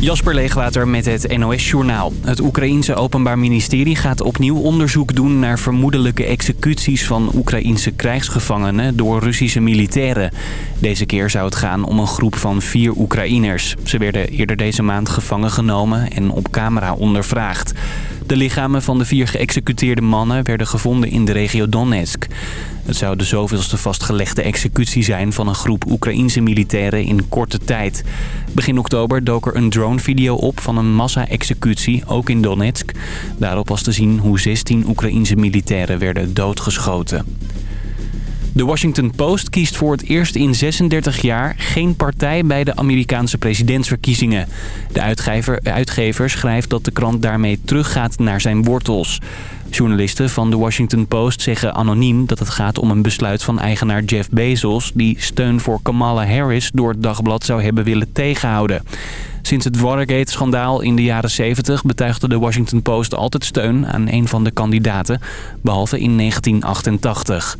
Jasper Leegwater met het NOS Journaal. Het Oekraïense Openbaar Ministerie gaat opnieuw onderzoek doen... naar vermoedelijke executies van Oekraïense krijgsgevangenen door Russische militairen. Deze keer zou het gaan om een groep van vier Oekraïners. Ze werden eerder deze maand gevangen genomen en op camera ondervraagd. De lichamen van de vier geëxecuteerde mannen werden gevonden in de regio Donetsk. Het zou de zoveelste vastgelegde executie zijn van een groep Oekraïense militairen in korte tijd. Begin oktober dook er een dronevideo op van een massa-executie, ook in Donetsk. Daarop was te zien hoe 16 Oekraïense militairen werden doodgeschoten. De Washington Post kiest voor het eerst in 36 jaar geen partij bij de Amerikaanse presidentsverkiezingen. De uitgever, schrijft dat de krant daarmee teruggaat naar zijn wortels. Journalisten van de Washington Post zeggen anoniem dat het gaat om een besluit van eigenaar Jeff Bezos... die steun voor Kamala Harris door het dagblad zou hebben willen tegenhouden. Sinds het Watergate-schandaal in de jaren 70 betuigde de Washington Post altijd steun aan een van de kandidaten, behalve in 1988.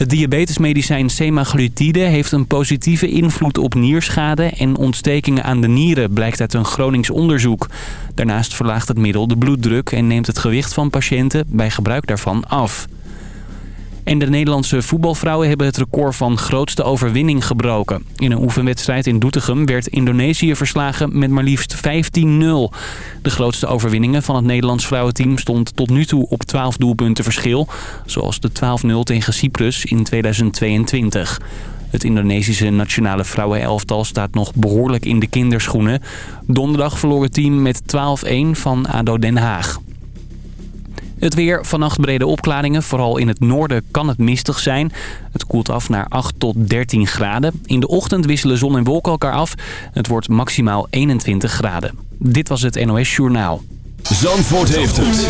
Het diabetesmedicijn semaglutide heeft een positieve invloed op nierschade en ontstekingen aan de nieren, blijkt uit een Gronings onderzoek. Daarnaast verlaagt het middel de bloeddruk en neemt het gewicht van patiënten bij gebruik daarvan af. En de Nederlandse voetbalvrouwen hebben het record van grootste overwinning gebroken. In een oefenwedstrijd in Doetinchem werd Indonesië verslagen met maar liefst 15-0. De grootste overwinningen van het Nederlands vrouwenteam stond tot nu toe op 12 doelpunten verschil. Zoals de 12-0 tegen Cyprus in 2022. Het Indonesische nationale vrouwenelftal staat nog behoorlijk in de kinderschoenen. Donderdag verloor het team met 12-1 van ADO Den Haag. Het weer, vannacht brede opklaringen. Vooral in het noorden kan het mistig zijn. Het koelt af naar 8 tot 13 graden. In de ochtend wisselen zon en wolken elkaar af. Het wordt maximaal 21 graden. Dit was het NOS Journaal. Zandvoort heeft het.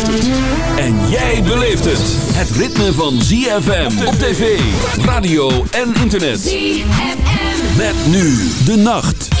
En jij beleeft het. Het ritme van ZFM op tv, radio en internet. ZFM. Met nu de nacht.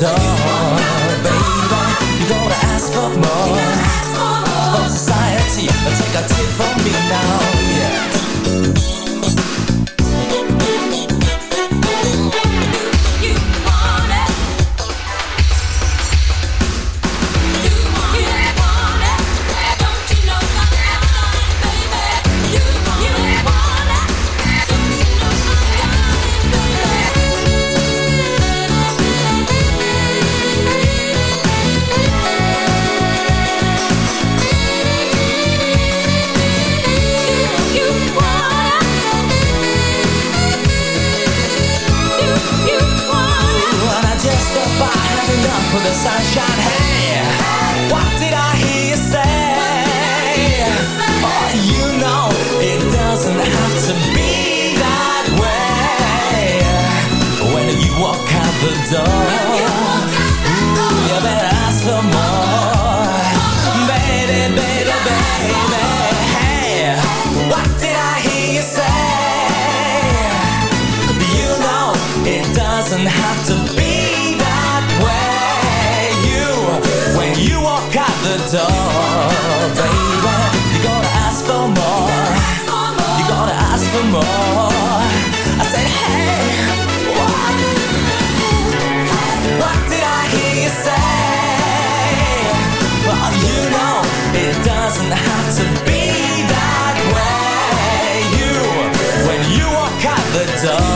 door, baby, you gotta ask for more. From society, take a tip from me now. doesn't have to be that way. You, when you walk out the door, baby, you gotta ask for more. You gotta ask for more. I said, hey, what? What did I hear you say? Well, you know, it doesn't have to be that way. You, when you walk out the door.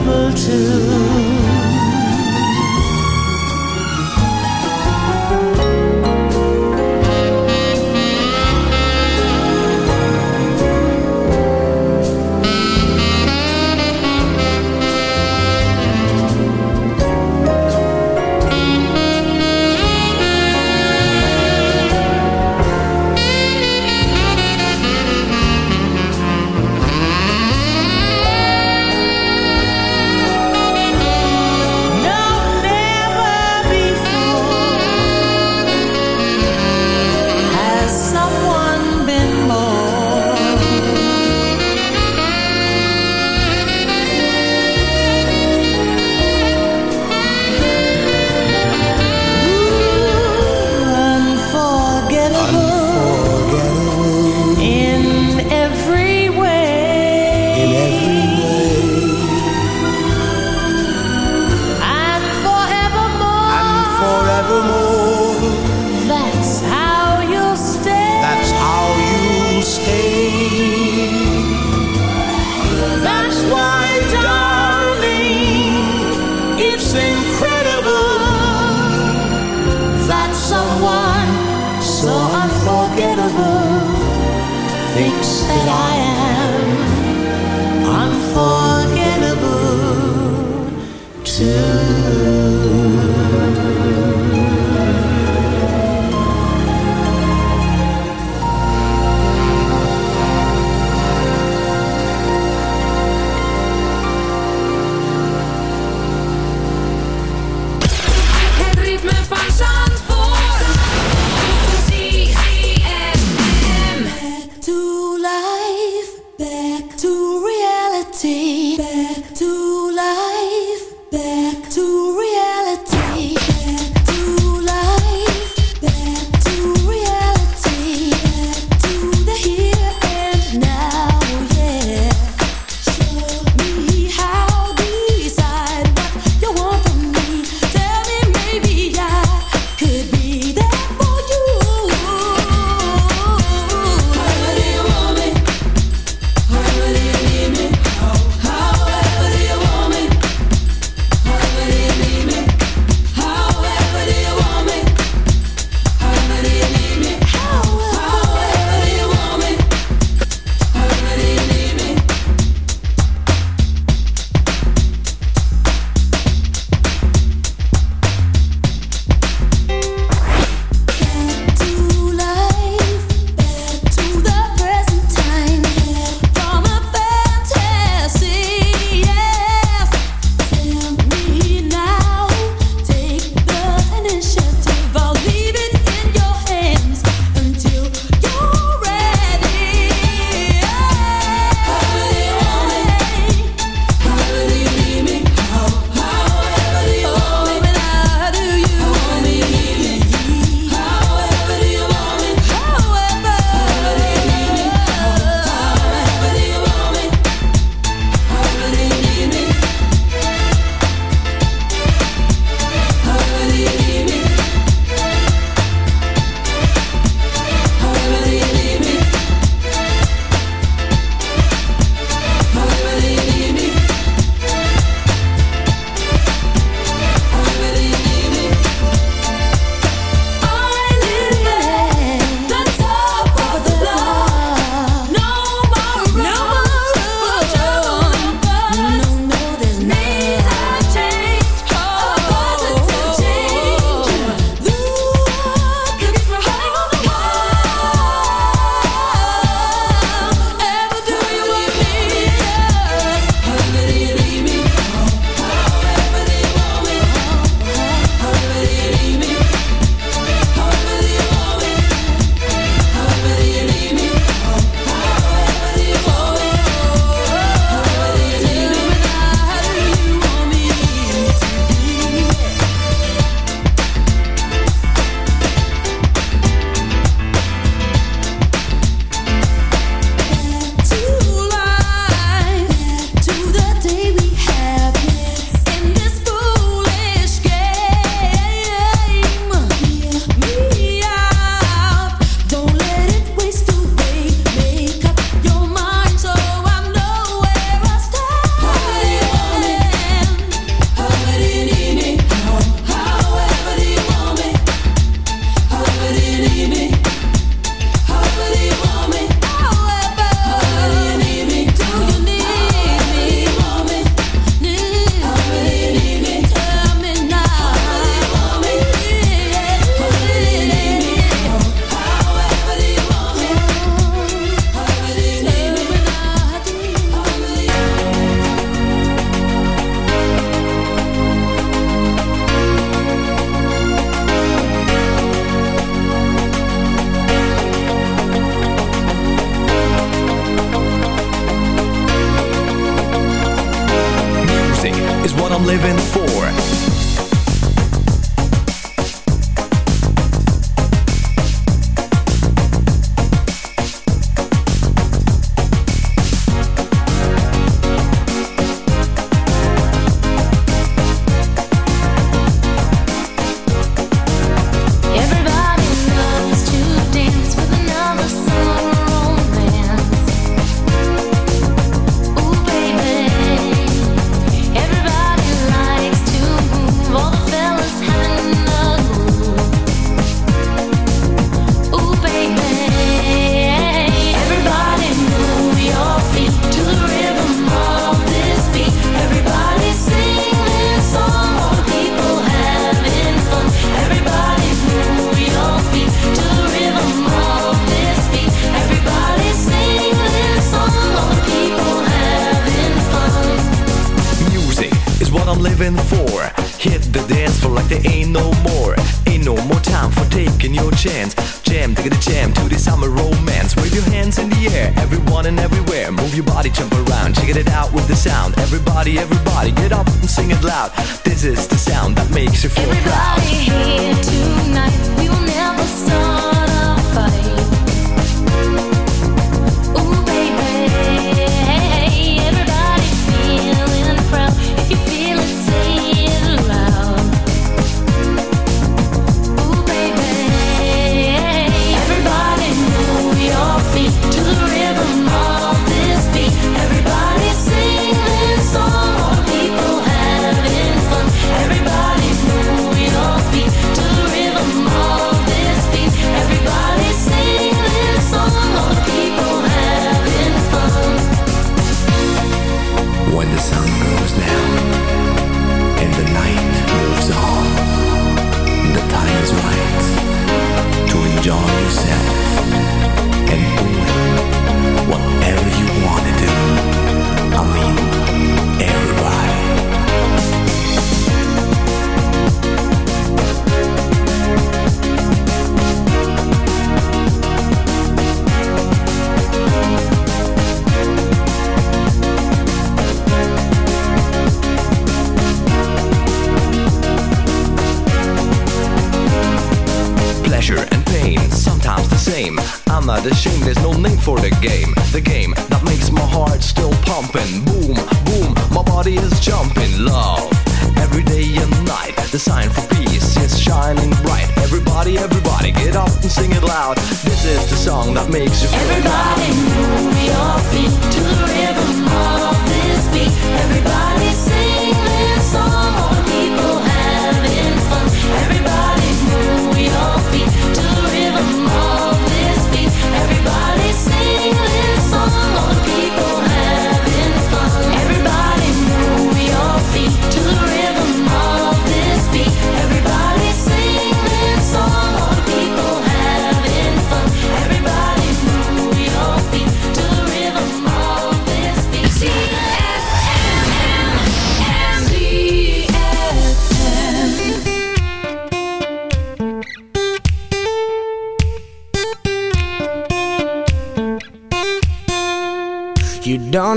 Able to.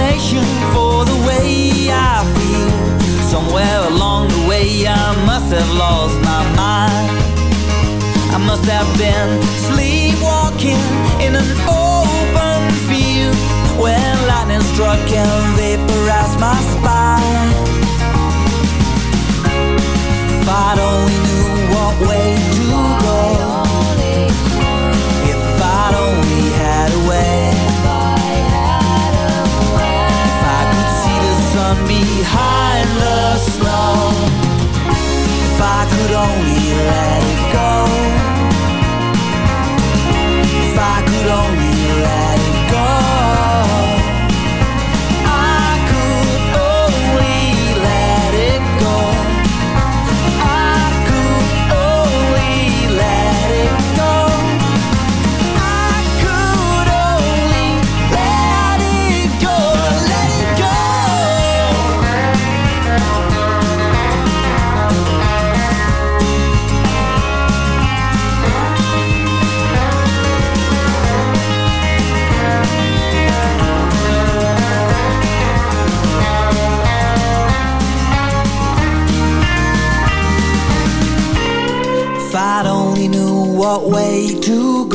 explanation for the way I feel. Somewhere along the way I must have lost my mind. I must have been sleepwalking in an open field when lightning struck and vaporized my spine. If I'd only knew what way to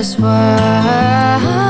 just why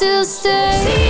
still stay.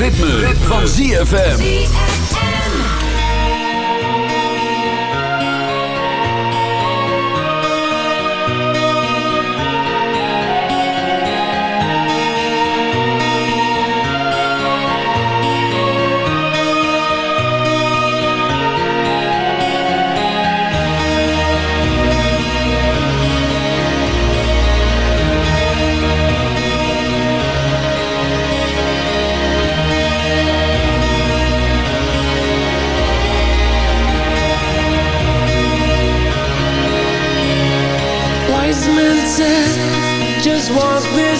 ritme, van ZFM.